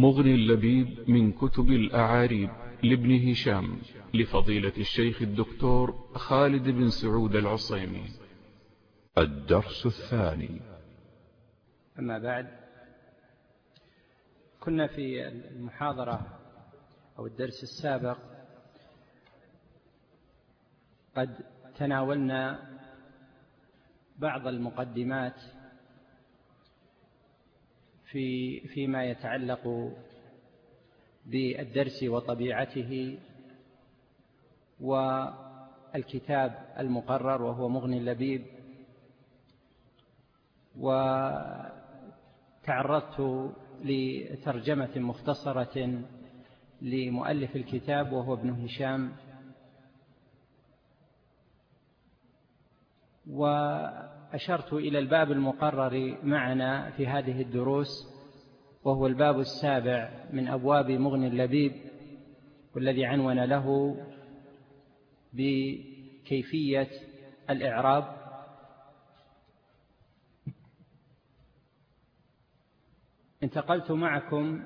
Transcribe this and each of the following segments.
مغني اللبيب من كتب الأعاريب لابن هشام لفضيلة الشيخ الدكتور خالد بن سعود العصيمي. الدرس الثاني. أما بعد كنا في المحاضرة أو الدرس السابق قد تناولنا بعض المقدمات في فيما يتعلق بالدرس وطبيعته والكتاب المقرر وهو مغني اللبيب. وتعرضت لترجمة مختصرة لمؤلف الكتاب وهو ابن هشام. وأشرت إلى الباب المقرر معنا في هذه الدروس وهو الباب السابع من أبواب مغني اللبيب والذي عنون له بكيفية الإعراب. انتقلت معكم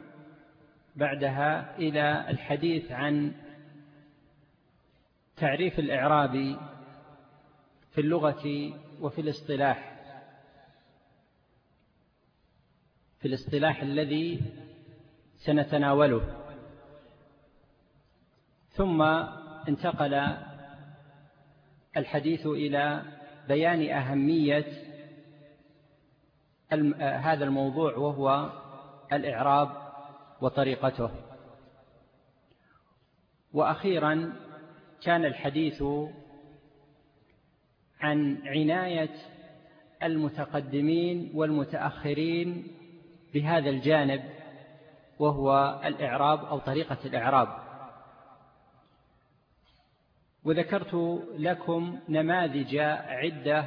بعدها إلى الحديث عن تعريف الإعراب في اللغة وفي الاصطلاح. في الاصطلاح الذي سنتناوله. ثم انتقل الحديث إلى بيان أهمية هذا الموضوع وهو الإعراب وطريقته. وأخيرا كان الحديث عن عناية المتقدمين والمتأخرين بهذا الجانب وهو الإعراب أو طريقة الإعراب. وذكرت لكم نماذج عدة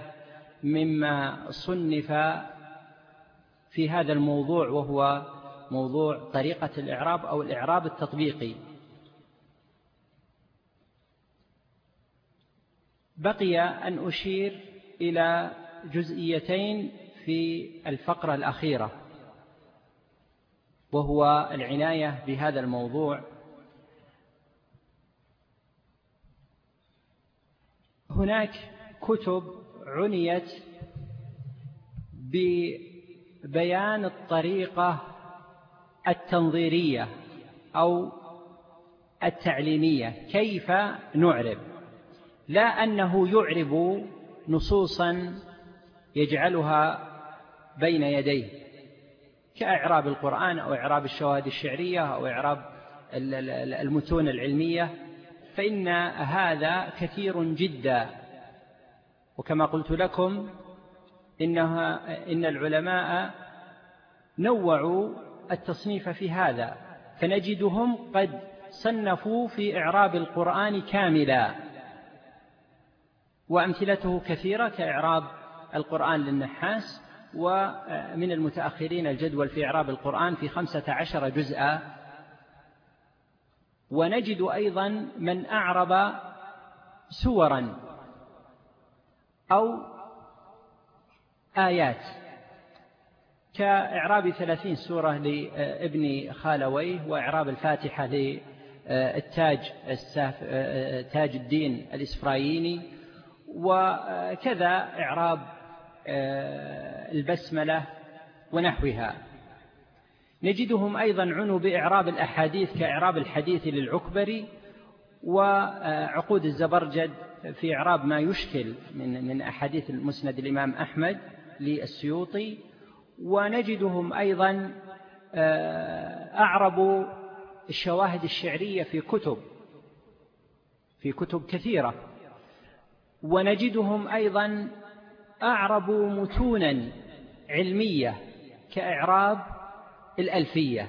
مما صنف في هذا الموضوع وهو موضوع طريقة الإعراب أو الإعراب التطبيقي. بقي أن أشير إلى جزئيتين في الفقرة الأخيرة وهو العناية بهذا الموضوع. هناك كتب عنيت ببيان الطريقة التنظيرية أو التعليمية كيف نعرب؟ لا أنه يعرب نصوصا يجعلها بين يديه كإعراب القرآن أو إعراب الشواهد الشعرية أو إعراب المتون العلمية فإن هذا كثير جدا. وكما قلت لكم إنها إن العلماء نوعوا التصنيف في هذا فنجدهم قد صنفوا في إعراب القرآن كاملا. وأمثلته كثيرة كإعراب القرآن للنحاس ومن المتأخرين الجدول في إعراب القرآن في خمسة عشر جزءا. ونجد أيضا من أعرب سورا أو آيات. كإعراب ثلاثين سورة لابن خالويه وإعراب الفاتحة للتاج تاج الدين الإسفرايني وكذا إعراب آه، البسملة ونحوها. نجدهم أيضا عنوا بإعراب الأحاديث كإعراب الحديث للعكبري وعقود الزبرجد في إعراب ما يشكل من من أحاديث المسند الإمام أحمد للسيوطي. ونجدهم أيضا آه، أعربوا الشواهد الشعرية في كتب في كتب كثيرة. ونجدهم أيضا أعربوا متونا علمية كإعراب الألفية.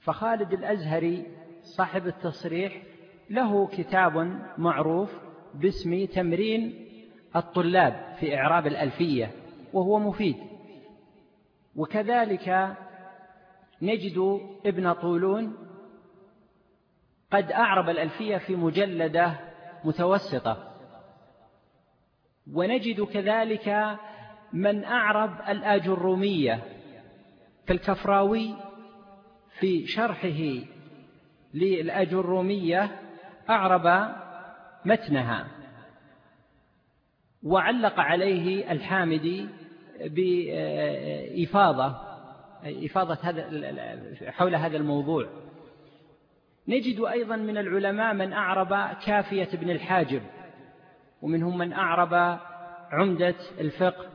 فخالد الأزهري صاحب التصريح له كتاب معروف باسم تمرين الطلاب في إعراب الألفية وهو مفيد. وكذلك نجد ابن طولون قد أعرب الألفية في مجلدة متوسطة. ونجد كذلك من أعرب الآج الرومية كالكفراوي في شرحه للأجرومية أعرب متنها وعلق عليه الحامدي بإفاضة إفاضة هذا حول هذا الموضوع. نجد أيضا من العلماء من أعرب كافية ابن الحاجب. ومنهم من أعرب عمدة الفقه.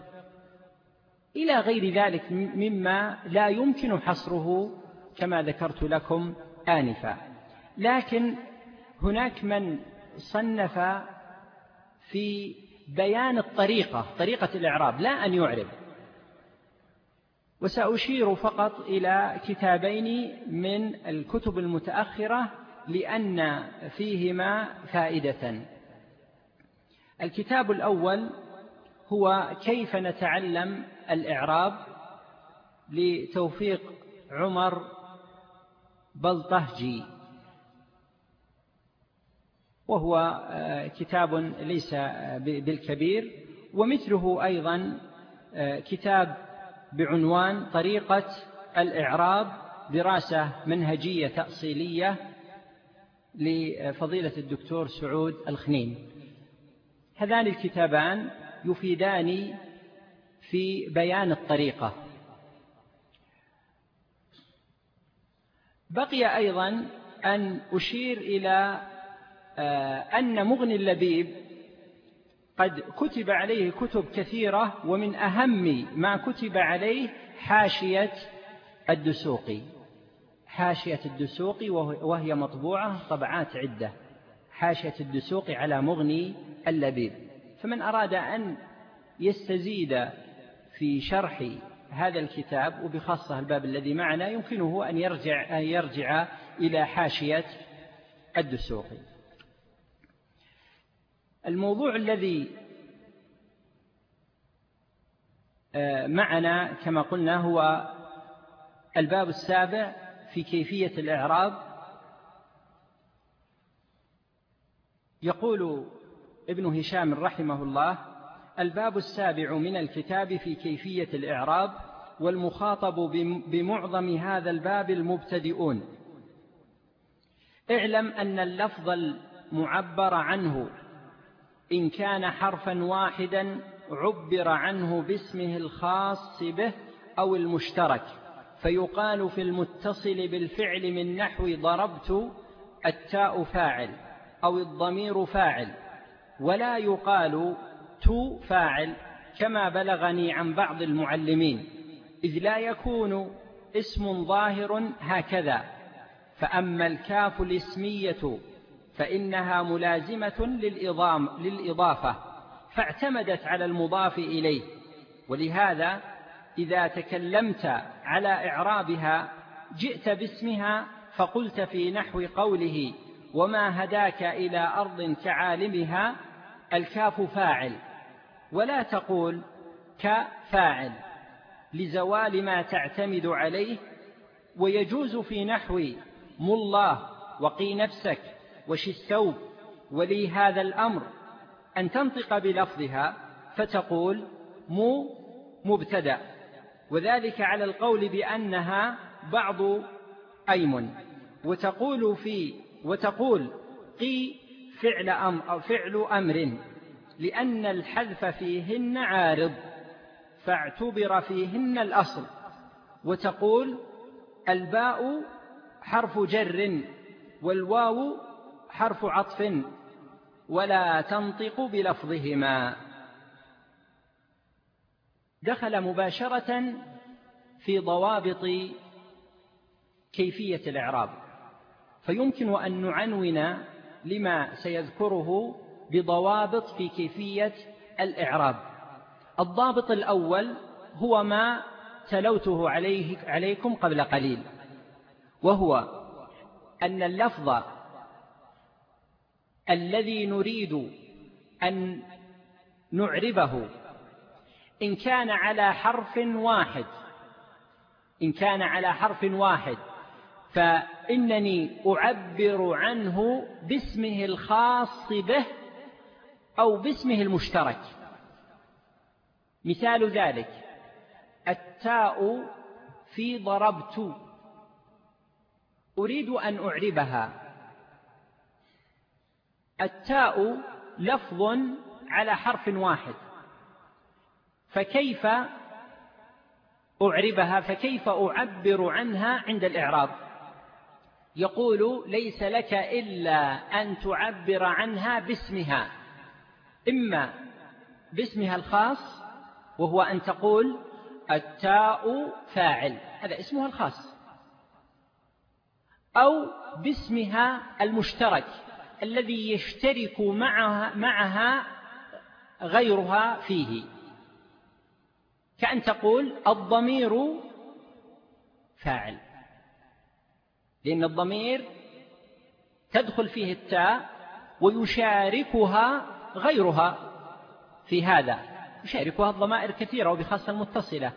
إلى غير ذلك مما لا يمكن حصره كما ذكرت لكم آنفا. لكن هناك من صنف في بيان الطريقة طريقة الإعراب لا أن يعرب. وسأشير فقط إلى كتابين من الكتب المتأخرة لأن فيهما فائدة. الكتاب الأول هو كيف نتعلم الإعراب لتوفيق عمر بلطهجي وهو آه، كتاب ليس بالكبير. ومثله أيضا آه، كتاب بعنوان طريقة الإعراب دراسة منهجية تأصيلية لفضيلة الدكتور سعود الخنين. هذان الكتابان يفيدان في بيان الطريقة. بقي أيضا أن أشير إلى آه، أن مغني اللبيب قد كتب عليه كتب كثيرة ومن أهم ما كتب عليه حاشية الدسوقي. حاشية الدسوقي وهي مطبوعة طبعات عدة. حاشية الدسوقي على مغني اللبيب. فمن أراد أن يستزيد في شرح هذا الكتاب وبخاصة الباب الذي معنا يمكنه أن يرجع, أن يرجع إلى حاشية الدسوقي الموضوع الذي آه، معنا كما قلنا هو الباب السابع في كيفية الإعراب يقول ابن هشام رحمه الله الباب السابع من الكتاب في كيفية الإعراب والمخاطب بمعظم هذا الباب المبتدئون. اعلم أن اللفظ المعبر عنه إن كان حرفا واحدا عبر عنه باسمه الخاص به أو المشترك. فيقال في المتصل بالفعل من نحو ضربت التاء فاعل. أو الضمير فاعل ولا يقال تو فاعل كما بلغني عن بعض المعلمين إذ لا يكون اسم ظاهر هكذا. فأما الكاف الاسمية فإنها ملازمة للإضام للإضافة فاعتمدت على المضاف إليه. ولهذا إذا تكلمت على إعرابها جئت باسمها فقلت في نحو قوله وما هداك إلى أرض كعالمها الكاف فاعل. ولا تقول كفاعل لزوال ما تعتمد عليه ويجوز في نحو مالله وقي نفسك وش الثوب ولي هذا الأمر. أن تنطق بلفظها فتقول مو مبتدأ. وذلك على القول بأنها بعض أيمن وتقول في وتقول قي فعل أمر, أو فعل أمر لأن الحذف فيهن عارض فاعتبر فيهن الأصل. وتقول الباء حرف جر والواو حرف عطف ولا تنطق بلفظهما. دخل مباشرة في ضوابط كيفية الإعراب. فيمكن أن نعنون لما سيذكره بضوابط في كيفية الإعراب. الضابط الأول هو ما تلوته عليه عليكم قبل قليل وهو أن اللفظ الذي نريد أن نعربه إن كان على حرف واحد إن كان على حرف واحد فإنني أعبر عنه باسمه الخاص به أو باسمه المشترك. مثال ذلك التاء في ضربت أريد أن أعربها. التاء لفظ على حرف واحد فكيف أعربها؟ فكيف أعبر عنها عند الإعراب؟ يقول ليس لك إلا أن تعبر عنها باسمها. إما باسمها الخاص وهو أن تقول التاء فاعل. هذا اسمها الخاص. أو باسمها المشترك الذي يشترك معها, معها غيرها فيه. كأن تقول الضمير فاعل. لأن الضمير تدخل فيه التاء ويشاركها غيرها في هذا. يشاركها الضمائر كثيرة وبخاصة المتصلة.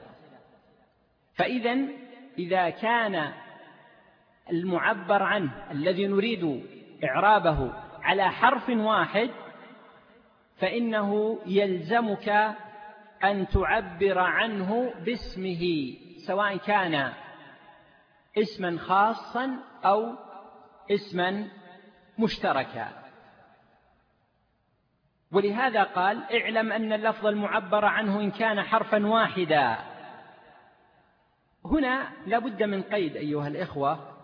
فإذا إذا كان المعبر عنه الذي نريد إعرابه على حرف واحد فإنه يلزمك أن تعبر عنه باسمه سواء كان اسما خاصا أو اسما مشتركا. ولهذا قال اعلم أن اللفظ المعبر عنه إن كان حرفا واحدا. هنا لابد من قيد أيها الإخوة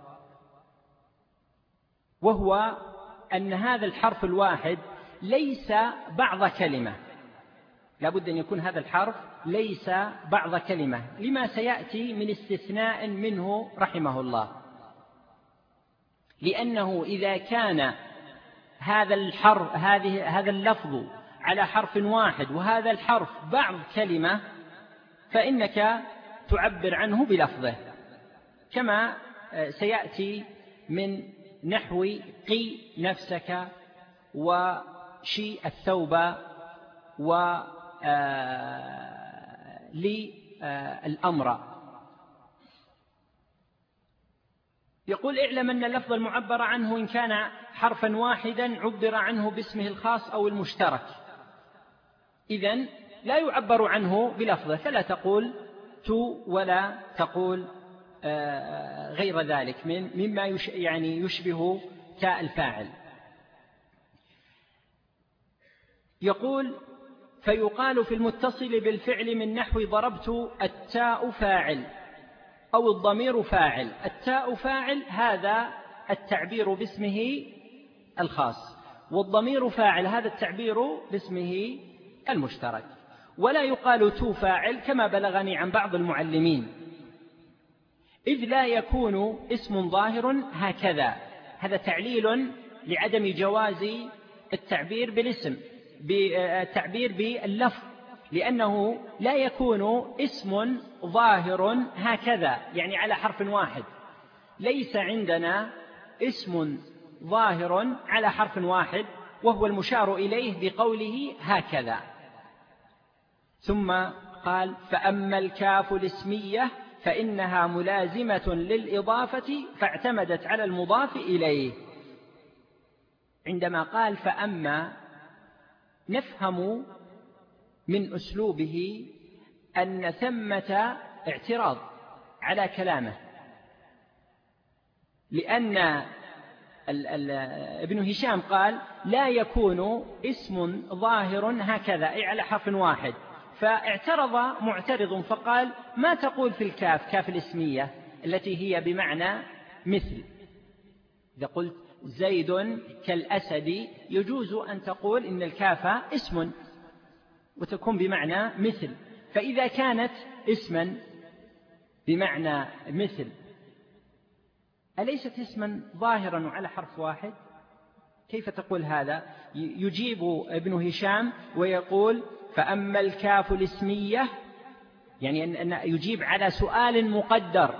وهو أن هذا الحرف الواحد ليس بعض كلمة. لابد أن يكون هذا الحرف ليس بعض كلمة لما سيأتي من استثناء منه رحمه الله. لأنه إذا كان هذا الحرف هذه هذا اللفظ على حرف واحد وهذا الحرف بعض كلمة فإنك تعبر عنه بلفظه. كما سيأتي من نحو قي نفسك وشي الثوب و آه، للأمر. يقول اعلم أن اللفظ المعبر عنه إن كان حرفا واحدا عبر عنه باسمه الخاص أو المشترك. إذا لا يعبر عنه بلفظه فلا تقول تو ولا تقول آه، غير ذلك من مما يعني يشبه تاء الفاعل. يقول فيقال في المتصل بالفعل من نحو ضربت التاء فاعل أو الضمير فاعل. التاء فاعل هذا التعبير باسمه الخاص والضمير فاعل هذا التعبير باسمه المشترك. ولا يقال تو فاعل كما بلغني عن بعض المعلمين. إذ لا يكون اسم ظاهر هكذا. هذا تعليل لعدم جواز التعبير بالاسم. بالتعبير باللفظ لأنه لا يكون اسم ظاهر هكذا يعني على حرف واحد. ليس عندنا اسم ظاهر على حرف واحد وهو المشار إليه بقوله هكذا. ثم قال فأما الكاف الاسمية فإنها ملازمة للإضافة فاعتمدت على المضاف إليه. عندما قال فأما نفهم من أسلوبه أن ثمة اعتراض على كلامه لأن ابن هشام قال لا يكون اسم ظاهر هكذا أي على حرف واحد. فاعترض معترض فقال ما تقول في الكاف كاف الاسمية التي هي بمعنى مثل؟ إذا قلت زيد كالأسد يجوز أن تقول إن الكاف اسم وتكون بمعنى مثل. فإذا كانت اسما بمعنى مثل أليست اسما ظاهرا على حرف واحد؟ كيف تقول هذا؟ يجيب ابن هشام ويقول فأما الكاف الاسمية يعني أن يجيب على سؤال مقدر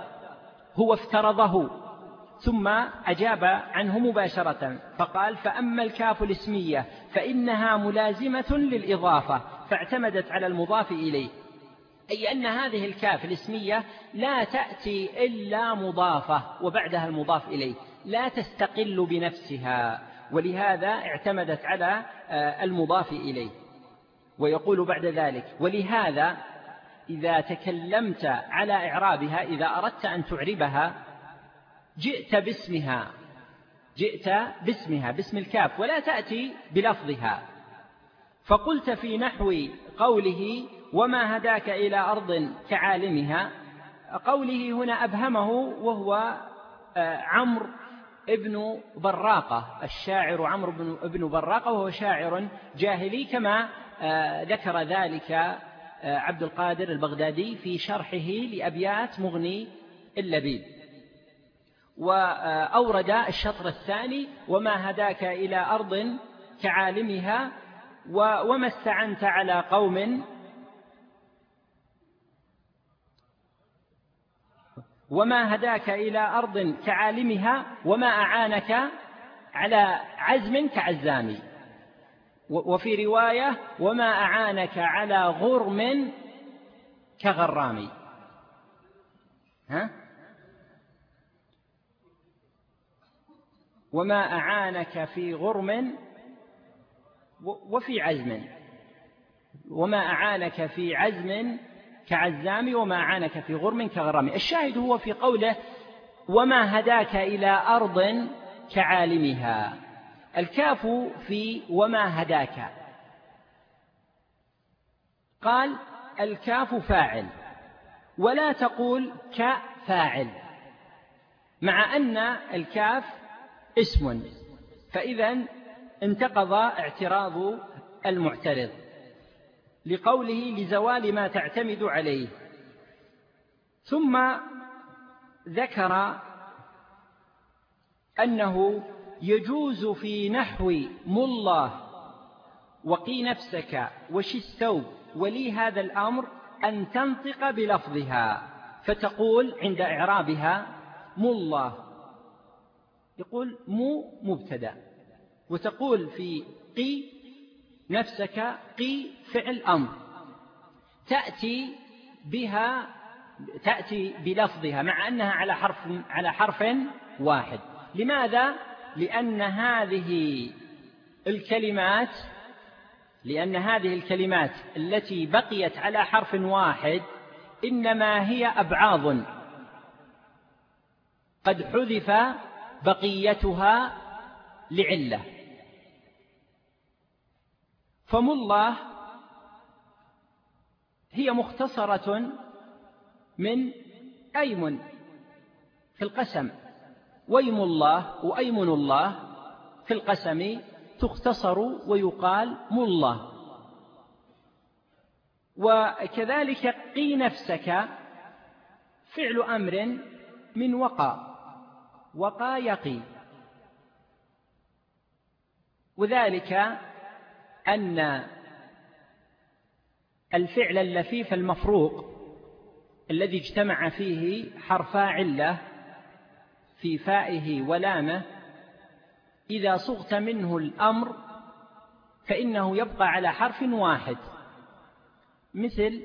هو افترضه. ثم أجاب عنه مباشرة فقال فأما الكاف الاسمية فإنها ملازمة للإضافة فاعتمدت على المضاف إليه. أي أن هذه الكاف الاسمية لا تأتي إلا مضافة وبعدها المضاف إليه لا تستقل بنفسها ولهذا اعتمدت على آه، المضاف إليه. ويقول بعد ذلك ولهذا إذا تكلمت على إعرابها إذا أردت أن تعربها جئت باسمها. جئت باسمها باسم الكاف ولا تأتي بلفظها. فقلت في نحو قوله وما هداك إلى أرض كعالمها؟ قوله هنا أبهمه وهو آه، عمرو ابن براقة الشاعر عمرو بن براقة وهو شاعر جاهلي كما آه، ذكر ذلك آه، عبد القادر البغدادي في شرحه لأبيات مغني اللبيب. وأورد الشطر الثاني وما هداك إلى أرض كعالمها وما استعنت على قوم. وما هداك إلى أرض كعالمها وما أعانك على عزم كعزام. وفي رواية وما أعانك على غرم كغرام. ها؟ وما أعانك في غرم وفي عزم. وما أعانك في عزم كعزام وما أعانك في غرم كغرام. الشاهد هو في قوله وما هداك إلى أرض كعالمها. الكاف في وما هداك. قال الكاف فاعل. ولا تقول كفاعل. مع أن الكاف اسم. فإذا انتقض اعتراض المعترض لقوله لزوال ما تعتمد عليه. ثم ذكر أنه يجوز في نحو مله وقي نفسك وش الثوب ولي هذا الأمر أن تنطق بلفظها فتقول عند إعرابها مله. يقول مو مبتدأ وتقول في قي نفسك قي فعل أمر تأتي بها تأتي بلفظها مع أنها على حرف على حرف واحد لماذا؟ لأن هذه الكلمات لأن هذه الكلمات التي بقيت على حرف واحد إنما هي أبعاض قد حذف بقيتها لعلة. فمله هي مختصرة من أيمن في القسم. ويم الله وأيمن الله في القسم تختصر ويقال مله وكذلك قي نفسك فعل أمر من وقى. وقى يقي وذلك أن الفعل اللفيف المفروق الذي اجتمع فيه حرفا علة في فائه ولامة إذا صغت منه الأمر فإنه يبقى على حرف واحد. مثل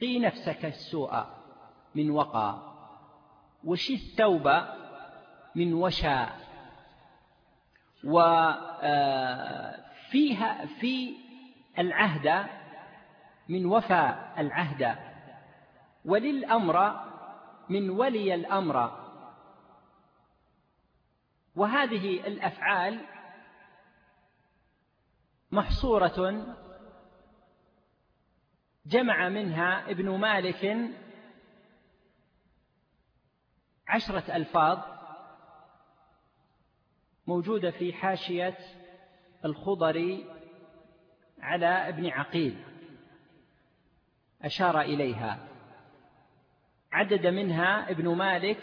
قي نفسك السوء من وقى وشي الثوب من وشى و آه، في العهد من وفى العهد. وللأمر من ولي الأمر. وهذه الأفعال محصورة جمع منها ابن مالك عشرة ألفاظ موجودة في حاشية الخضري على ابن عقيل. أشار إليها. عدد منها ابن مالك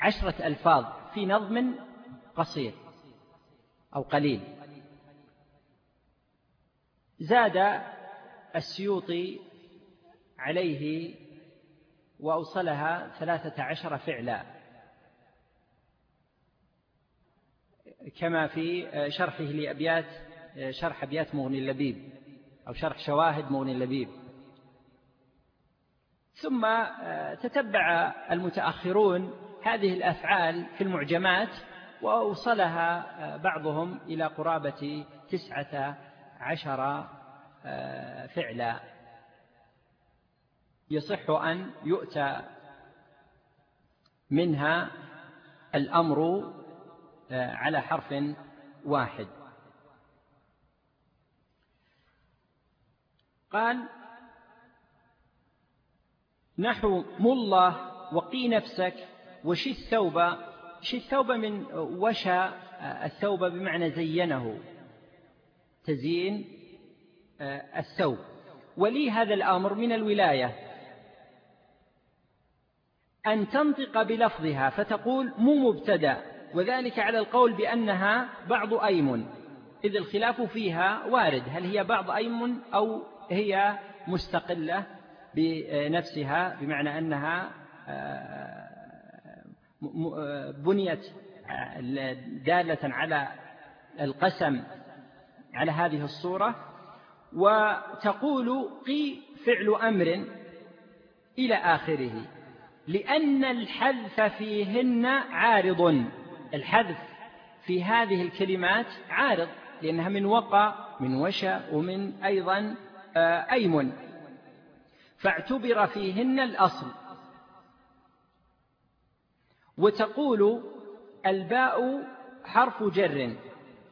عشرة ألفاظ في نظم قصير أو قليل. زاد السيوطي عليه وأوصلها ثلاثة عشر فعلا. كما في شرحه لأبيات شرح أبيات مغني اللبيب أو شرح شواهد مغني اللبيب. ثم تتبع المتأخرون هذه الأفعال في المعجمات وأوصلها بعضهم إلى قرابة تسعة عشر فعلا. يصح أن يؤتى منها الأمر آه، على حرف واحد. قال نحو مله وقي نفسك وشي الثوب شي الثوب من وشى الثوب بمعنى زينه. تزيين آه، الثوب. ولي هذا الأمر من الولاية. أن تنطق بلفظها فتقول مو مبتدأ وذلك على القول بأنها بعض أيم. إذ الخلاف فيها وارد هل هي بعض أيم أو هي مستقلة بنفسها بمعنى أنها آه، آه، بنيت دالة على القسم على هذه الصورة. وتقول قي فعل أمر إلى آخره. لأن الحذف فيهن عارض. الحذف في هذه الكلمات عارض لأنها من وقى من وشى ومن أيضا آه، أيمن. فاعتبر فيهن الأصل. وتقول الباء حرف جر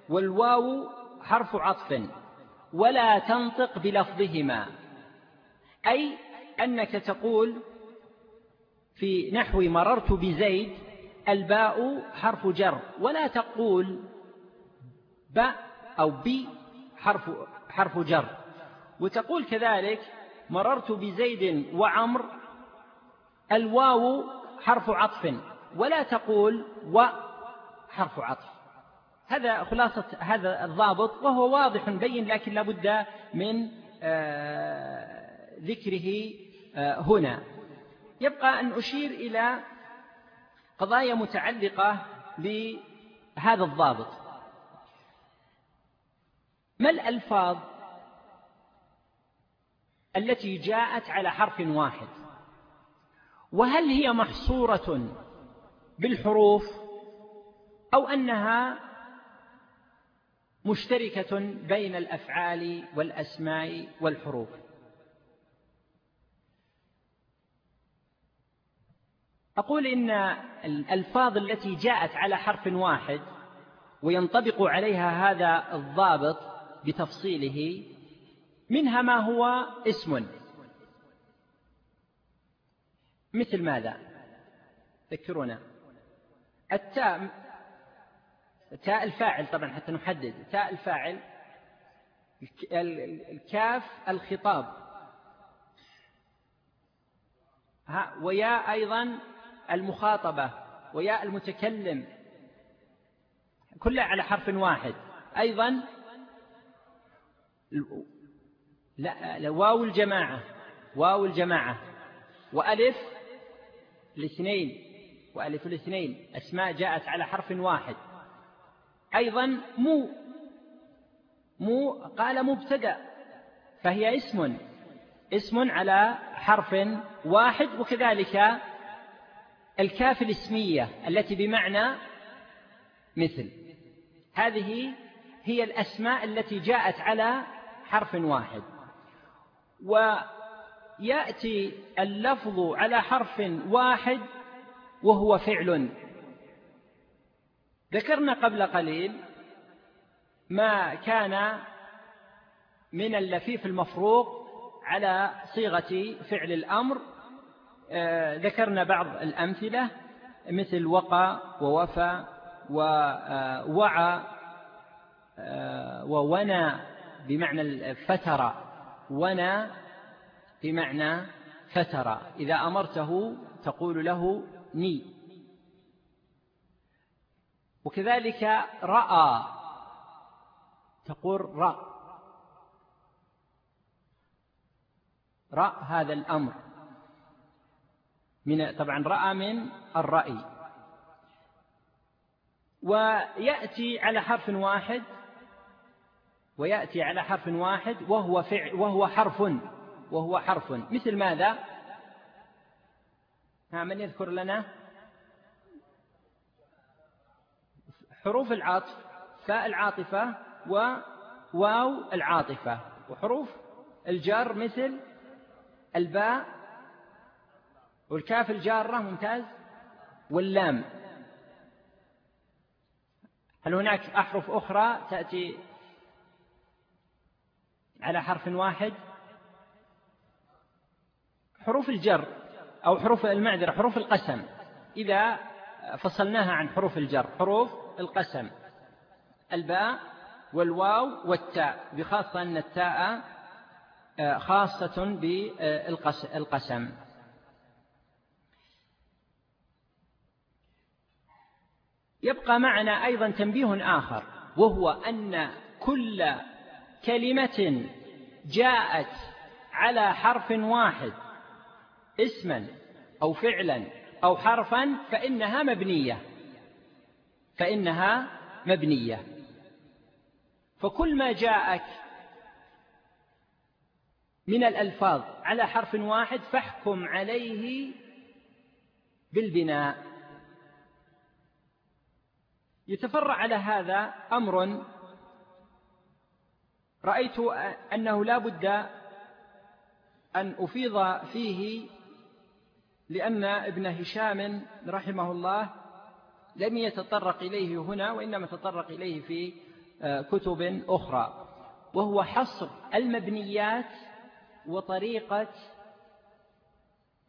والواو حرف عطف ولا تنطق بلفظهما. أي أنك تقول في نحو مررت بزيد الباء حرف جر. ولا تقول باء أو بي حرف, حرف جر. وتقول كذلك مررت بزيد وعمر الواو حرف عطف. ولا تقول و حرف عطف. هذا خلاصة هذا الضابط وهو واضح بين لكن لابد من آه، ذكره آه، هنا. يبقى أن أشير إلى قضايا متعلقة بهذا الضابط. ما الألفاظ التي جاءت على حرف واحد؟ وهل هي محصورة بالحروف أو أنها مشتركة بين الأفعال والأسماء والحروف؟ أقول إن الألفاظ التي جاءت على حرف واحد وينطبق عليها هذا الضابط بتفصيله منها ما هو اسم. مثل ماذا؟ ذكرونا. التاء تاء الفاعل طبعا حتى نحدد. تاء الفاعل الكاف الخطاب. ها وياء أيضا المخاطبة وياء المتكلم كلها على حرف واحد. أيضا لا واو الجماعة واو الجماعة. وألف الاثنين وألف الاثنين أسماء جاءت على حرف واحد. أيضا مو مو قال مبتدأ فهي اسم اسم على حرف واحد وكذلك الكاف الاسمية التي بمعنى مثل. هذه هي الأسماء التي جاءت على حرف واحد. ويأتي اللفظ على حرف واحد وهو فعل. ذكرنا قبل قليل ما كان من اللفيف المفروق على صيغة فعل الأمر ذكرنا بعض الأمثلة مثل وقى ووفى ووعى آه، وونى بمعنى الفتر ونى بمعنى فتر إذا أمرته تقول له ني. وكذلك رأى تقول رأ. رأ هذا الأمر. من طبعا رأى من الرأي ويأتي على حرف واحد ويأتي على حرف واحد وهو فعل وهو حرف وهو حرف مثل ماذا؟ ها من يذكر لنا؟ حروف العطف فاء العاطفة وواو العاطفة وحروف الجر مثل الباء والكاف الجارة ممتاز واللام. هل هناك أحرف أخرى تأتي على حرف واحد؟ حروف الجر أو حروف المعذرة حروف القسم. إذا فصلناها عن حروف الجر حروف القسم. الباء والواو والتاء بخاصة أن التاء آه، خاصة بالقسم. يبقى معنا أيضا تنبيه آخر وهو أن كل كلمة جاءت على حرف واحد اسما أو فعلا أو حرفا فإنها مبنية فإنها مبنية. فكل ما جاءك من الألفاظ على حرف واحد فاحكم عليه بالبناء. يتفرع على هذا أمر رأيت أنه لا بد أن أفيض فيه لأن ابن هشام رحمه الله لم يتطرق إليه هنا وإنما تطرق إليه في آه، كتب أخرى. وهو حصر المبنيات وطريقة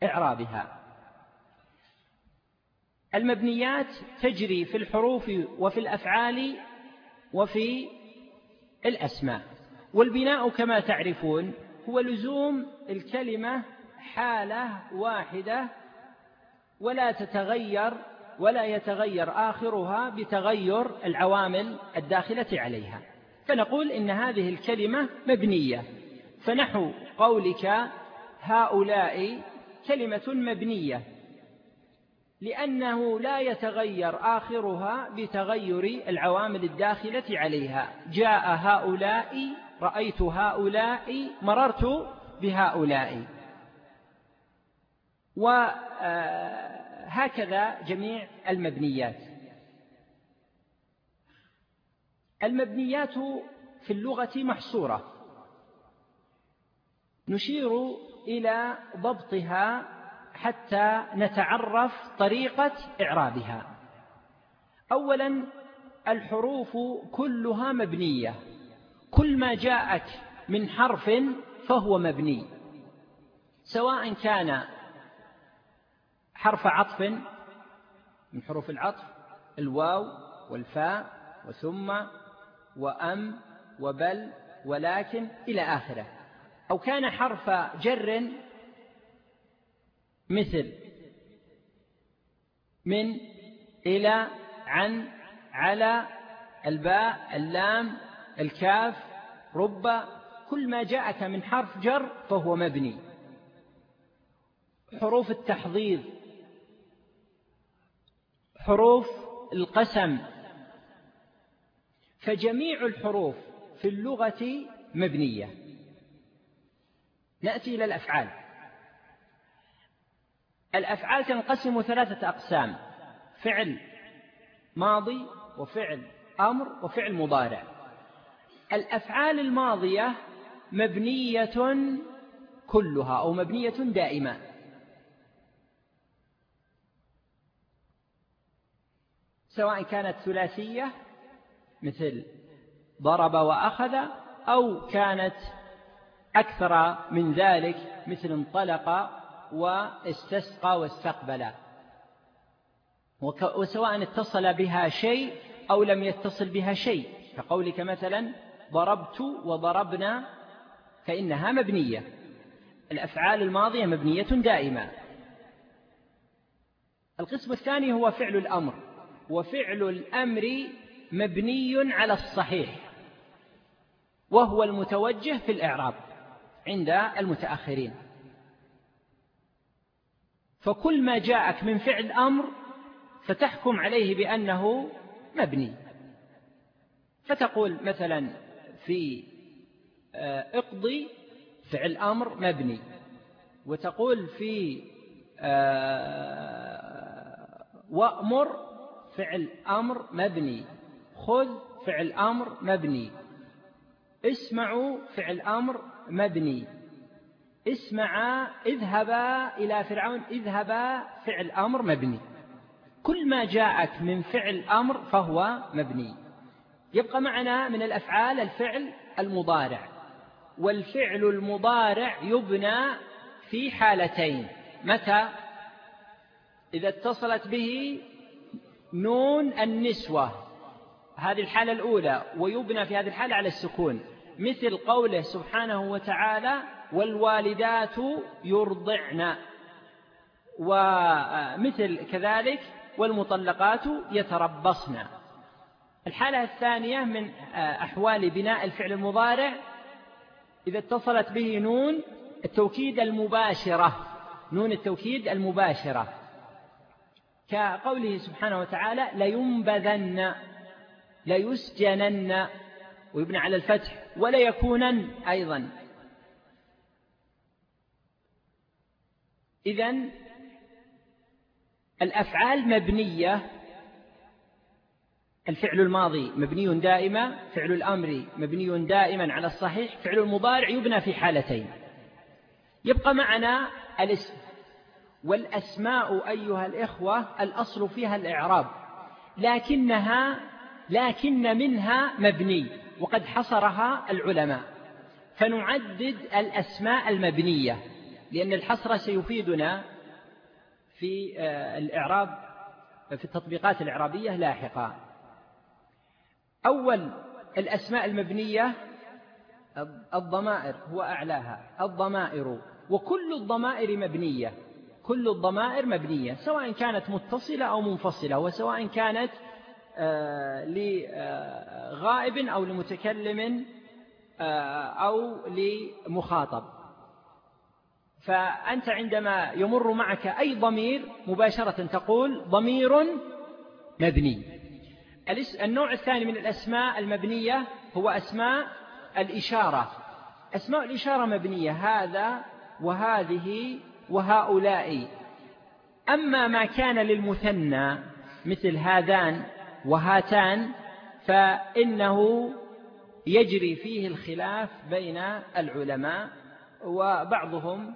إعرابها. المبنيات تجري في الحروف وفي الأفعال وفي الأسماء. والبناء كما تعرفون هو لزوم الكلمة حالة واحدة ولا تتغير ولا يتغير آخرها بتغير العوامل الداخلة عليها. فنقول إن هذه الكلمة مبنية. فنحو قولك هؤلاء كلمة مبنية. لأنه لا يتغير آخرها بتغير العوامل الداخلة عليها. جاء هؤلاء رأيت هؤلاء مررت بهؤلاء. وهكذا جميع المبنيات. المبنيات في اللغة محصورة. نشير إلى ضبطها حتى نتعرف طريقة إعرابها. أولا الحروف كلها مبنية. كل ما جاءك من حرف فهو مبني. سواء كان حرف عطف من حروف العطف الواو والفاء وثم وأم وبل ولكن إلى آخره. أو كان حرف جر مثل من إلى عن على الباء اللام الكاف رب كل ما جاءك من حرف جر فهو مبني. حروف التحضير حروف القسم فجميع الحروف في اللغة مبنية. نأتي إلى الأفعال. الأفعال تنقسم ثلاثة أقسام فعل ماضي وفعل أمر وفعل مضارع. الأفعال الماضية مبنية كلها أو مبنية دائمة. سواء كانت ثلاثية مثل ضرب وأخذ أو كانت أكثر من ذلك مثل انطلق واستسقى واستقبل. وسواء اتصل بها شيء أو لم يتصل بها شيء. كقولك مثلا ضربت وضربنا فإنها مبنية. الأفعال الماضية مبنية دائما. القسم الثاني هو فعل الأمر. وفعل الأمر مبني على الصحيح. وهو المتوجه في الإعراب عند المتأخرين. فكل ما جاءك من فعل أمر فتحكم عليه بأنه مبني. فتقول مثلا في آه، اقضي فعل أمر مبني وتقول في آه، وأمر فعل أمر مبني خذ فعل أمر مبني اسمعوا فعل أمر مبني. اسمعا اذهبا إلى فرعون اذهبا فعل أمر مبني. كل ما جاءك من فعل أمر فهو مبني. يبقى معنا من الأفعال الفعل المضارع. والفعل المضارع يبنى في حالتين. متى؟ إذا اتصلت به نون النسوة هذه الحالة الأولى ويبنى في هذه الحالة على السكون. مثل قوله سبحانه وتعالى والوالدات يرضعن. ومثل كذلك والمطلقات يتربصن. الحالة الثانية من أحوال بناء الفعل المضارع إذا اتصلت به نون التوكيد المباشرة. نون التوكيد المباشرة. كقوله سبحانه وتعالى لينبذن ليسجنن. ويبنى على الفتح. وليكونن أيضا. إذا الأفعال مبنية الفعل الماضي مبني دائما فعل الأمر مبني دائما على الصحيح فعل المضارع يبنى في حالتين. يبقى معنا الاسم. والأسماء أيها الإخوة الأصل فيها الإعراب لكنها لكن منها مبني وقد حصرها العلماء. فنعدد الأسماء المبنية. لأن الحصر سيفيدنا في آه، الإعراب في التطبيقات الإعرابية لاحقا. أول الأسماء المبنية الضمائر هو أعلاها الضمائر. وكل الضمائر مبنية كل الضمائر مبنية سواء كانت متصلة أو منفصلة وسواء كانت آه، لغائب أو لمتكلم آه، أو لمخاطب. فأنت عندما يمر معك أي ضمير مباشرة تقول ضمير مبني. النوع الثاني من الأسماء المبنية هو أسماء الإشارة. أسماء الإشارة مبنية هذا وهذه وهؤلاء. أما ما كان للمثنى مثل هذان وهاتان فإنه يجري فيه الخلاف بين العلماء وبعضهم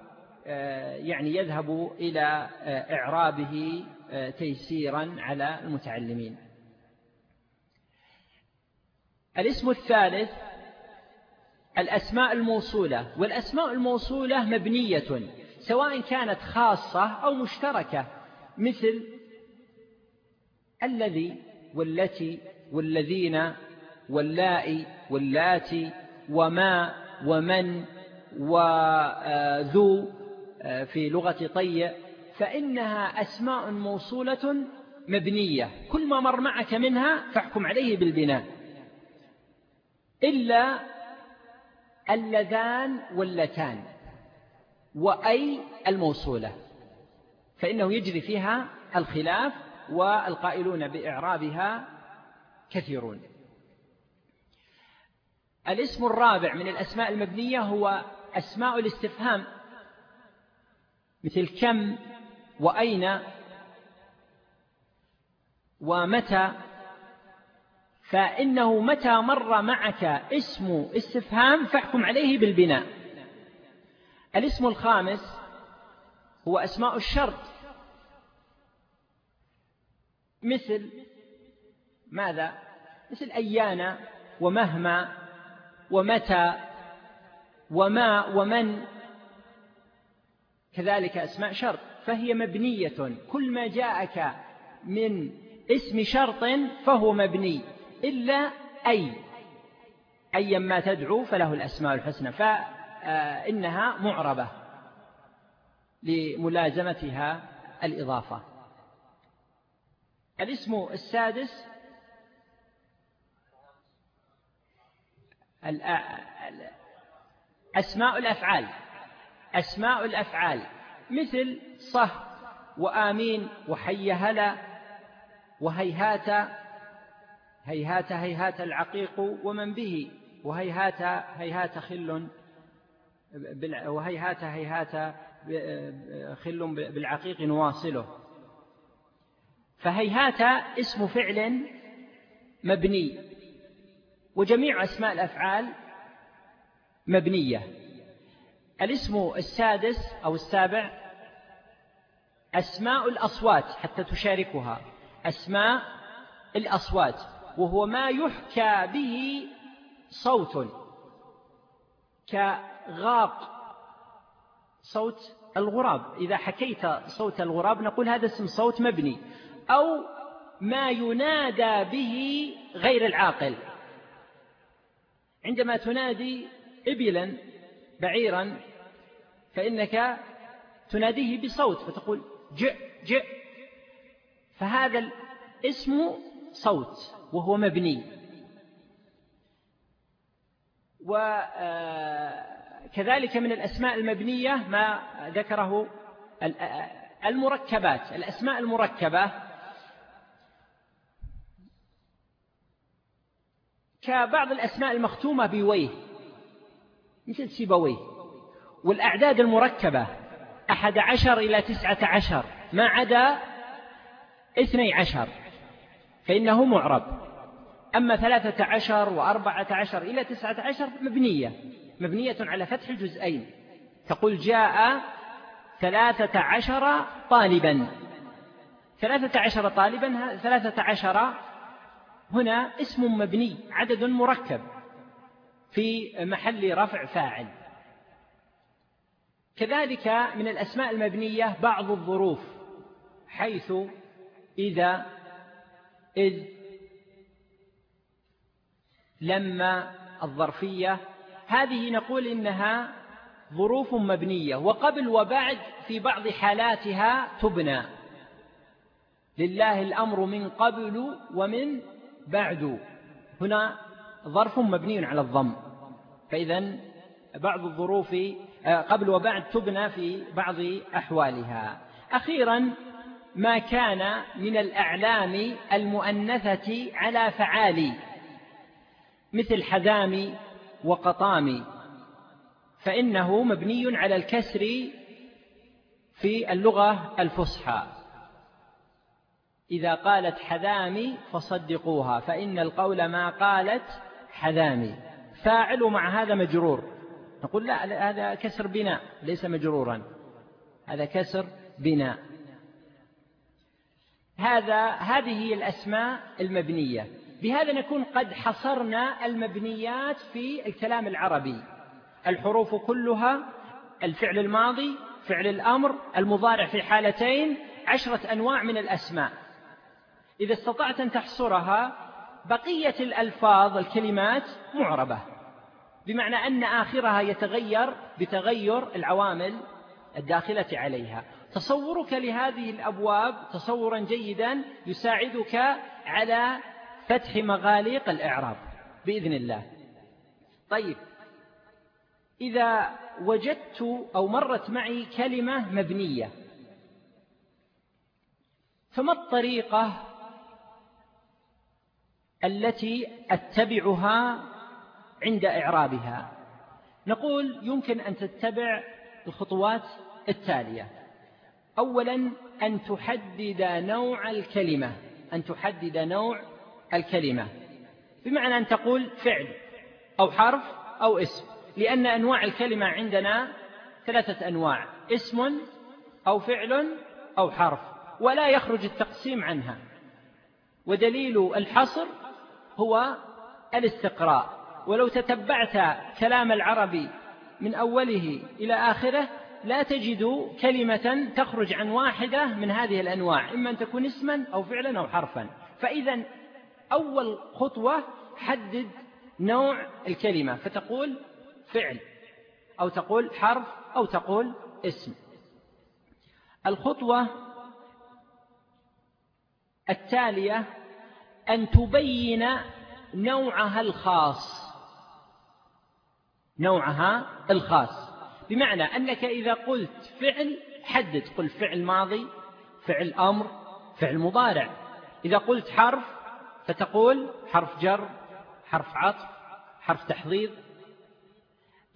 يعني يذهب إلى آه، إعرابه آه، تيسيرا على المتعلمين. الاسم الثالث الأسماء الموصولة والأسماء الموصولة مبنية سواء كانت خاصة أو مشتركة مثل الذي والتي والذين واللائي واللاتي وما ومن وذو آه، في لغة طي فإنها أسماء موصولة مبنية. كل ما مر معك منها فاحكم عليه بالبناء. إلا اللذان واللتان وأي الموصولة. فإنه يجري فيها الخلاف والقائلون بإعرابها كثيرون. الاسم الرابع من الأسماء المبنية هو أسماء الاستفهام. مثل كم وأين ومتى فإنه متى مر معك اسم استفهام فاحكم عليه بالبناء. الاسم الخامس هو أسماء الشرط. مثل ماذا؟ مثل أيانا ومهما ومتى وما ومن كذلك أسماء شرط فهي مبنية. كل ما جاءك من اسم شرط فهو مبني إلا أي أيا ما تدعو فله الأسماء الحسنى فإنها معربة لملازمتها الإضافة. الاسم السادس أسماء الأفعال أسماء الأفعال. مثل صه وآمين وحي هلا وهيهات هيهات هيهات العقيق ومن به وهيهات هيهات خل وهيهات هيهات خل بالعقيق نواصله. فهيهات اسم فعل مبني وجميع أسماء الأفعال مبنية. الاسم السادس أو السابع أسماء الأصوات حتى تشاركها. أسماء الأصوات وهو ما يحكى به صوت كغاق صوت الغراب. إذا حكيت صوت الغراب نقول هذا اسم صوت مبني أو ما ينادى به غير العاقل. عندما تنادي إبلا بعيرا فإنك تناديه بصوت فتقول جئ جئ. فهذا الاسم صوت وهو مبني. وكذلك من الأسماء المبنية ما ذكره المركبات. الأسماء المركبة كبعض الأسماء المختومة بويه مثل سيبويه. والأعداد المركبة أحد عشر إلى تسعة عشر ما عدا اثني عشر فإنه معرب. أما ثلاثة عشر وأربعة عشر إلى تسعة عشر مبنية مبنية على فتح الجزئين تقول جاء ثلاثة عشر طالبا. ثلاثة عشر طالبا ثلاثة عشر هنا اسم مبني عدد مركب في محل رفع فاعل. كذلك من الأسماء المبنية بعض الظروف حيث إذا إذ لما الظرفية. هذه نقول إنها ظروف مبنية وقبل وبعد في بعض حالاتها تبنى. لله الأمر من قبل ومن بعد. هنا ظرف مبني على الضم. فإذا بعض الظروف آه، قبل وبعد تبنى في بعض أحوالها. أخيرا ما كان من الأعلام المؤنثة على فعالي مثل حذام وقطام فإنه مبني على الكسر في اللغة الفصحى. إذا قالت حذامي فصدقوها فإن القول ما قالت حذامي. فاعل مع هذا مجرور. نقول لا هذا كسر بناء ليس مجرورا. هذا كسر بناء. هذا هذه هي الأسماء المبنية. بهذا نكون قد حصرنا المبنيات في الكلام العربي. الحروف كلها الفعل الماضي فعل الأمر المضارع في حالتين عشرة أنواع من الأسماء. إذا استطعت أن تحصرها بقية الألفاظ الكلمات معربة. بمعنى أن آخرها يتغير بتغير العوامل الداخلة عليها. تصورك لهذه الأبواب تصورا جيدا يساعدك على فتح مغاليق الإعراب بإذن الله. طيب إذا وجدت أو مرت معي كلمة مبنية فما الطريقة التي أتبعها عند إعرابها. نقول يمكن أن تتبع الخطوات التالية. أولا أن تحدد نوع الكلمة أن تحدد نوع الكلمة. بمعنى أن تقول فعل أو حرف أو اسم لأن أنواع الكلمة عندنا ثلاثة أنواع اسم أو فعل أو حرف ولا يخرج التقسيم عنها. ودليل الحصر هو الاستقراء. ولو تتبعت كلام العربي من أوله إلى آخره لا تجد كلمة تخرج عن واحدة من هذه الأنواع إما أن تكون اسما أو فعلا أو حرفا. فإذا أول خطوة حدد نوع الكلمة فتقول فعل أو تقول حرف أو تقول اسم. الخطوة التالية أن تبين نوعها الخاص. نوعها الخاص. بمعنى أنك إذا قلت فعل حدد قل فعل ماضي فعل أمر فعل مضارع. إذا قلت حرف فتقول حرف جر حرف عطف حرف تحضيض.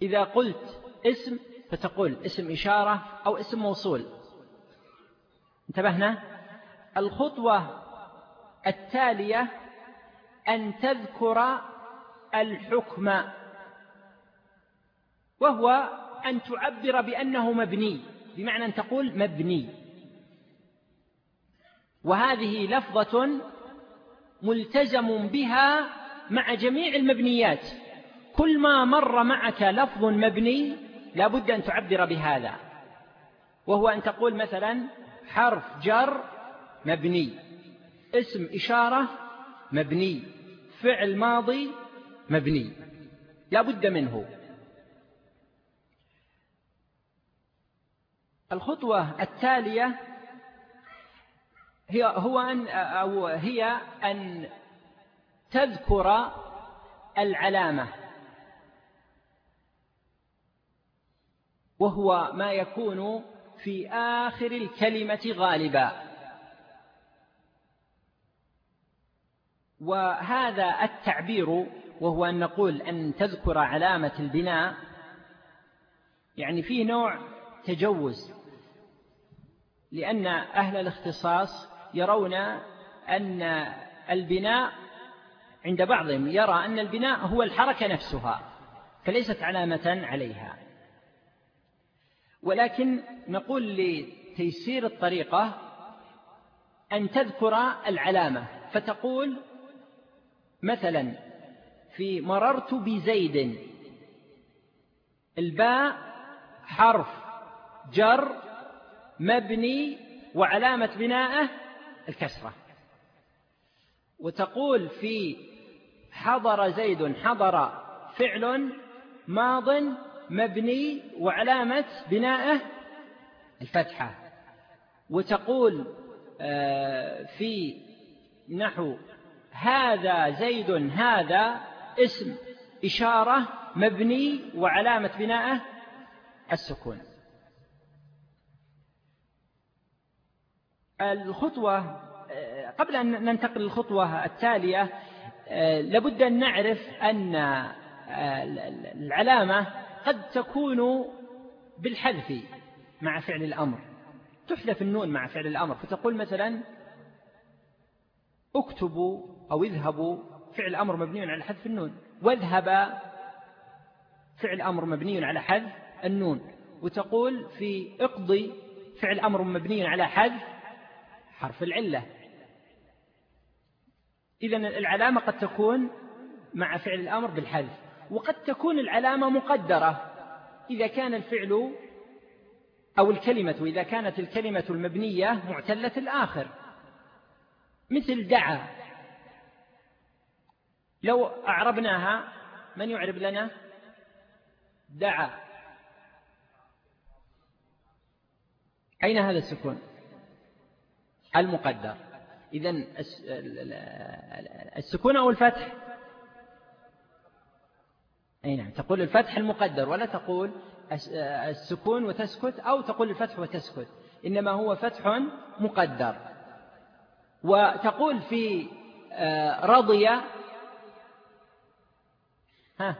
إذا قلت اسم فتقول اسم إشارة أو اسم موصول. انتبهنا؟ الخطوة التالية أن تذكر الحكم وهو أن تعبر بأنه مبني بمعنى أن تقول مبني. وهذه لفظة ملتزم بها مع جميع المبنيات. كل ما مر معك لفظ مبني لا بد أن تعبر بهذا. وهو أن تقول مثلا حرف جر مبني اسم إشارة مبني فعل ماضي مبني لا بد منه. الخطوة التالية هي هو أن أو هي أن تذكر العلامة. وهو ما يكون في آخر الكلمة غالبا. وهذا التعبير وهو أن نقول أن تذكر علامة البناء يعني فيه نوع تجوز. لأن أهل الاختصاص يرون أن البناء عند بعضهم يرى أن البناء هو الحركة نفسها فليست علامة عليها. ولكن نقول لتيسير الطريقة أن تذكر العلامة فتقول مثلا في مررت بزيد الباء حرف جر مبني وعلامة بناءه الكسرة. وتقول في حضر زيد حضر فعل ماض مبني وعلامة بناءه الفتحة. وتقول آه، في نحو هذا زيد هذا اسم إشارة مبني وعلامة بناءه السكون. الخطوة قبل أن ننتقل للخطوة التالية لابد أن نعرف أن العلامة قد تكون بالحذف مع فعل الأمر. تحذف النون مع فعل الأمر. فتقول مثلا اكتبوا أو اذهبوا فعل أمر مبني على حذف النون. واذهب فعل أمر مبني على حذف النون. وتقول في اقضي فعل أمر مبني على حذف حرف العلة. إذا العلامة قد تكون مع فعل الأمر بالحذف وقد تكون العلامة مقدرة إذا كان الفعل أو الكلمة إذا كانت الكلمة المبنية معتلة الآخر. مثل دعا لو أعربناها من يعرب لنا؟ دعا أين هذا السكون؟ المقدر. إذا السكون أو الفتح؟ أي نعم تقول الفتح المقدر ولا تقول السكون وتسكت أو تقول الفتح وتسكت. إنما هو فتح مقدر. وتقول في آه، رضي ها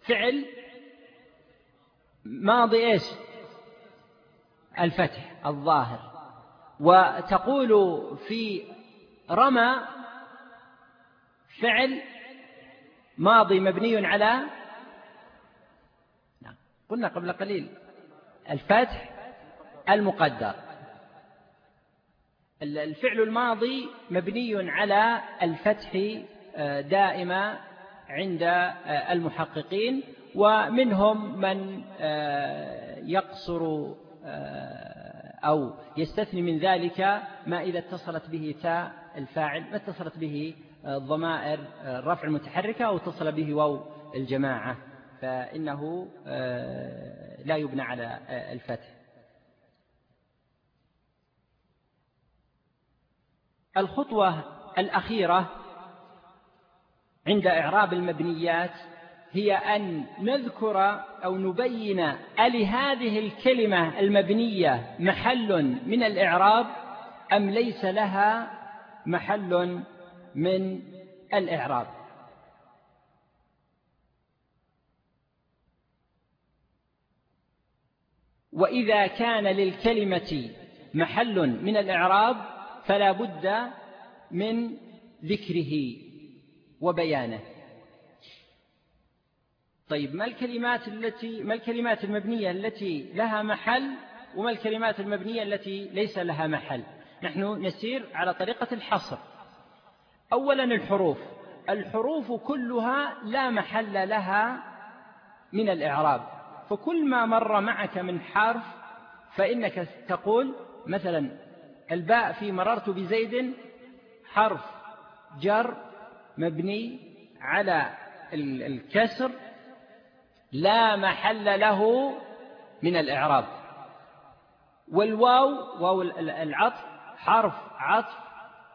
فعل ماضي إيش؟ الفتح الظاهر. وتقول في رمى فعل ماضي مبني على قلنا قبل قليل الفتح المقدر. الفعل الماضي مبني على الفتح آه، دائما عند آه، المحققين ومنهم من آه، يقصر أو يستثني من ذلك ما إذا اتصلت به تاء الفاعل ما اتصلت به الضمائر الرفع المتحركة أو اتصل به واو الجماعة فإنه آه، لا يبنى على الفتح. الخطوة الأخيرة عند إعراب المبنيات هي أن نذكر أو نبين ألهذه الكلمة المبنية محل من الإعراب أم ليس لها محل من الإعراب؟ وإذا كان للكلمة محل من الإعراب فلا بد من ذكره وبيانه. طيب ما الكلمات التي ما الكلمات المبنية التي لها محل وما الكلمات المبنية التي ليس لها محل؟ نحن نسير على طريقة الحصر. أولا الحروف. الحروف كلها لا محل لها من الإعراب. فكل ما مر معك من حرف فإنك تقول مثلا الباء في مررت بزيد حرف جر مبني على الكسر لا محل له من الإعراب. والواو واو العطف حرف عطف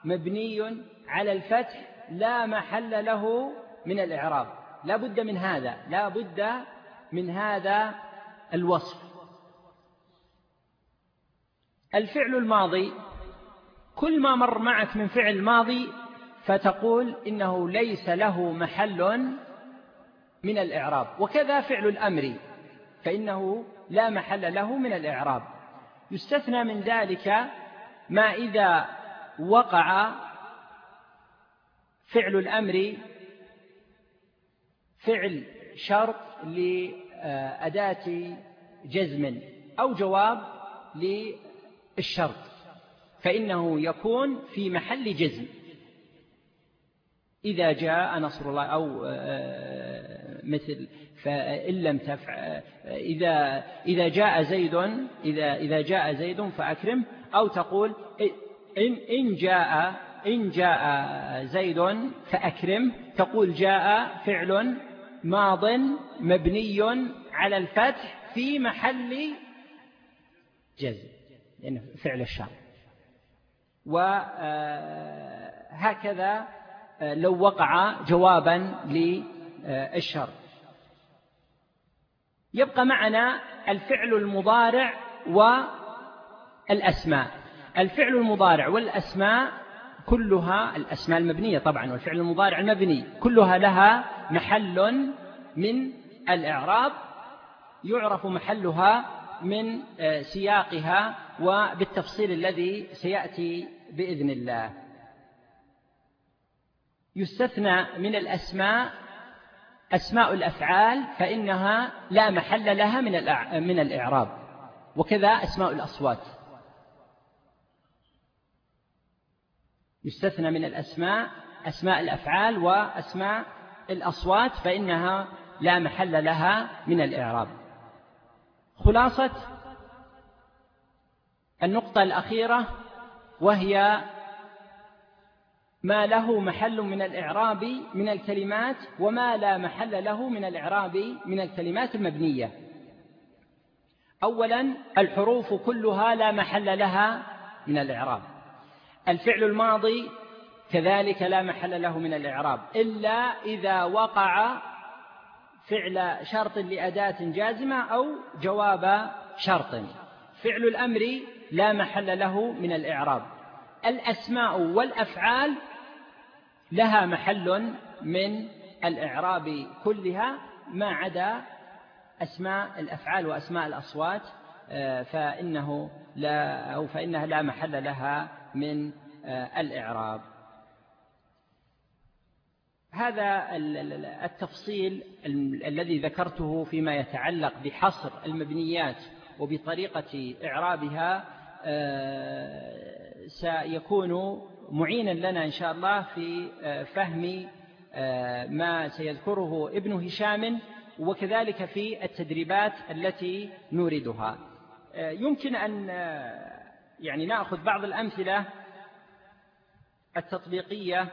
مبني على الفتح لا محل له من الإعراب. لا بد من هذا لا بد من هذا الوصف. الفعل الماضي كل ما مر معك من فعل ماضي فتقول إنه ليس له محل من الإعراب. وكذا فعل الأمر فإنه لا محل له من الإعراب. يستثنى من ذلك ما إذا وقع فعل الأمر فعل شرط لأداة جزم أو جواب للشرط فإنه يكون في محل جزم. إذا جاء نصر الله أو آه، مثل فإن لم تفعل إذا إذا جاء زيد إذا إذا جاء زيد فأكرم أو تقول إن إن جاء إن جاء زيد فأكرم تقول جاء فعل ماض مبني على الفتح في محل جزم يعني فعل الشر. وهكذا آه، لو وقع جوابا للشر. يبقى معنا الفعل المضارع والأسماء. الفعل المضارع والأسماء كلها الأسماء المبنية طبعا والفعل المضارع المبني كلها لها محل من الإعراب يعرف محلها من سياقها وبالتفصيل الذي سيأتي بإذن الله. يستثنى من الأسماء أسماء الأفعال فإنها لا محل لها من من الإعراب. وكذا أسماء الأصوات. يستثنى من الأسماء أسماء الأفعال وأسماء الأصوات فإنها لا محل لها من الإعراب. خلاصة النقطة الأخيرة وهي ما له محل من الإعراب من الكلمات وما لا محل له من الإعراب من الكلمات المبنية. أولا الحروف كلها لا محل لها من الإعراب. الفعل الماضي كذلك لا محل له من الإعراب إلا إذا وقع فعل شرط لأداة جازمة أو جواب شرط. فعل الأمر لا محل له من الإعراب. الأسماء والأفعال لها محل من الإعراب كلها ما عدا أسماء الأفعال وأسماء الأصوات آه، فإنه لا أو فإنها لا محل لها من آه، الإعراب. هذا التفصيل الذي ذكرته فيما يتعلق بحصر المبنيات وبطريقة إعرابها آه، سيكون معينا لنا إن شاء الله في آه، فهم آه، ما سيذكره ابن هشام وكذلك في التدريبات التي نوردها آه، يمكن أن يعني نأخذ بعض الأمثلة التطبيقية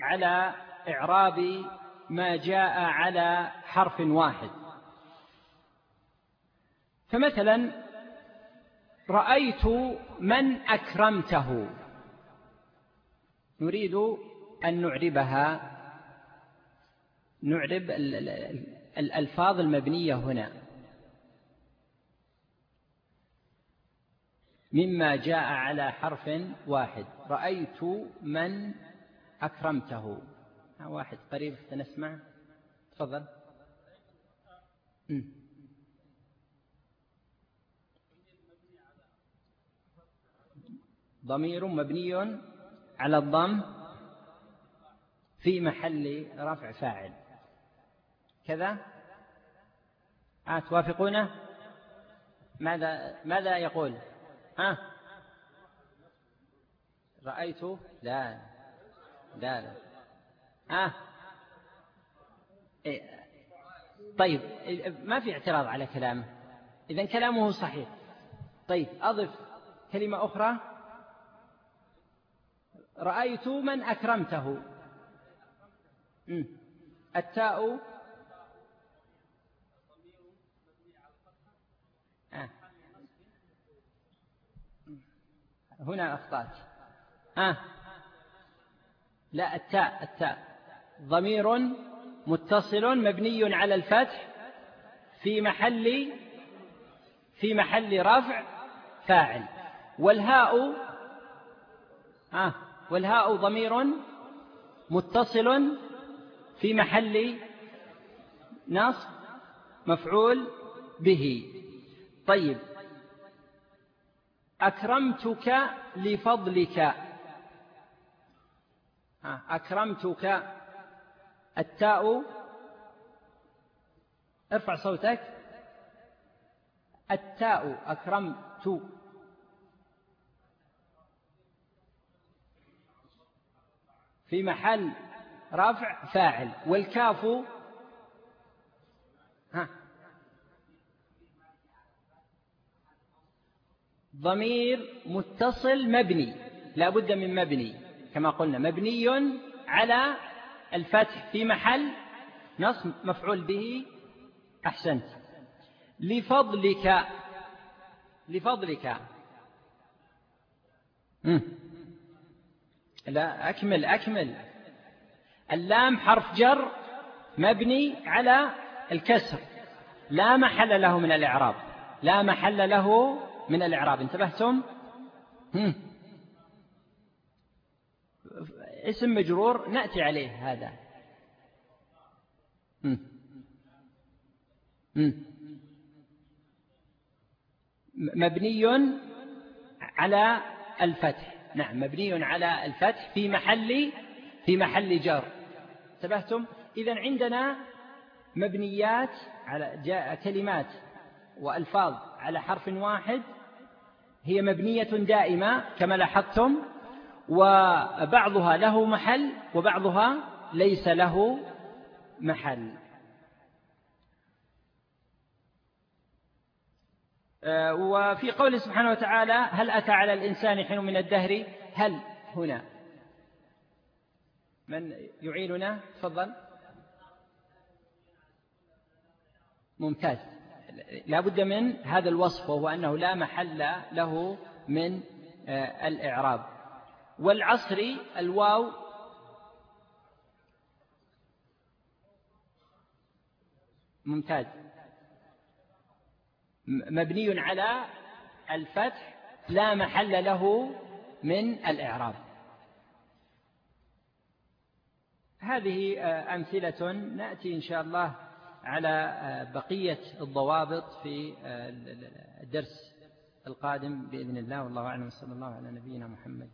على إعراب ما جاء على حرف واحد. فمثلا رأيت من أكرمته. نريد أن نعربها نعرب الألفاظ المبنية هنا. مما جاء على حرف واحد. رأيت من أكرمته. واحد قريب نسمع تفضل. ضمير مبني على الضم في محل رفع فاعل. كذا؟ آه توافقونه ماذا ماذا يقول؟ ها؟ رأيت؟ لا لا لا. آه. إيه. طيب ما في اعتراض على كلامه؟ إذا كلامه صحيح. طيب أضف كلمة أخرى. رأيت من أكرمته. التاء. آه. هنا أخطأت. آه. لا التاء التاء. ضمير متصل مبني على الفتح في محل في محل رفع فاعل. والهاء. آه. والهاء ضمير متصل في محل نصب مفعول به. طيب. أكرمتك لفضلك. أكرمتك. التاء. ارفع صوتك. التاء. أكرمت. في محل رفع فاعل والكاف ها ضمير متصل مبني لا بد من مبني كما قلنا مبني على الفتح في محل نصب مفعول به أحسنت. لفضلك لفضلك. لا أكمل أكمل. اللام حرف جر مبني على الكسر. لا محل له من الإعراب. لا محل له من الإعراب. انتبهتم؟ هم. اسم مجرور نأتي عليه هذا. هم. هم. مبني على الفتح. نعم مبني على الفتح في محل في محل جر انتبهتم؟ إذا عندنا مبنيات على جاء كلمات وألفاظ على حرف واحد. هي مبنية دائمة كما لاحظتم وبعضها له محل وبعضها ليس له محل. وفي قوله سبحانه وتعالى هل أتى على الإنسان حين من الدهر؟ هل هنا. من يعيننا؟ تفضل. ممتاز. لا بد من هذا الوصف وهو أنه لا محل له من آه، الإعراب. والعصر الواو ممتاز. مبني على الفتح لا محل له من الإعراب. هذه آه، أمثلة نأتي إن شاء الله على آه، بقية الضوابط في آه، الدرس القادم بإذن الله. والله أعلم. صلى الله على نبينا محمد.